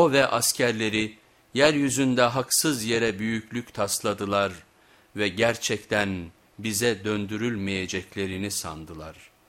O ve askerleri yeryüzünde haksız yere büyüklük tasladılar ve gerçekten bize döndürülmeyeceklerini sandılar.''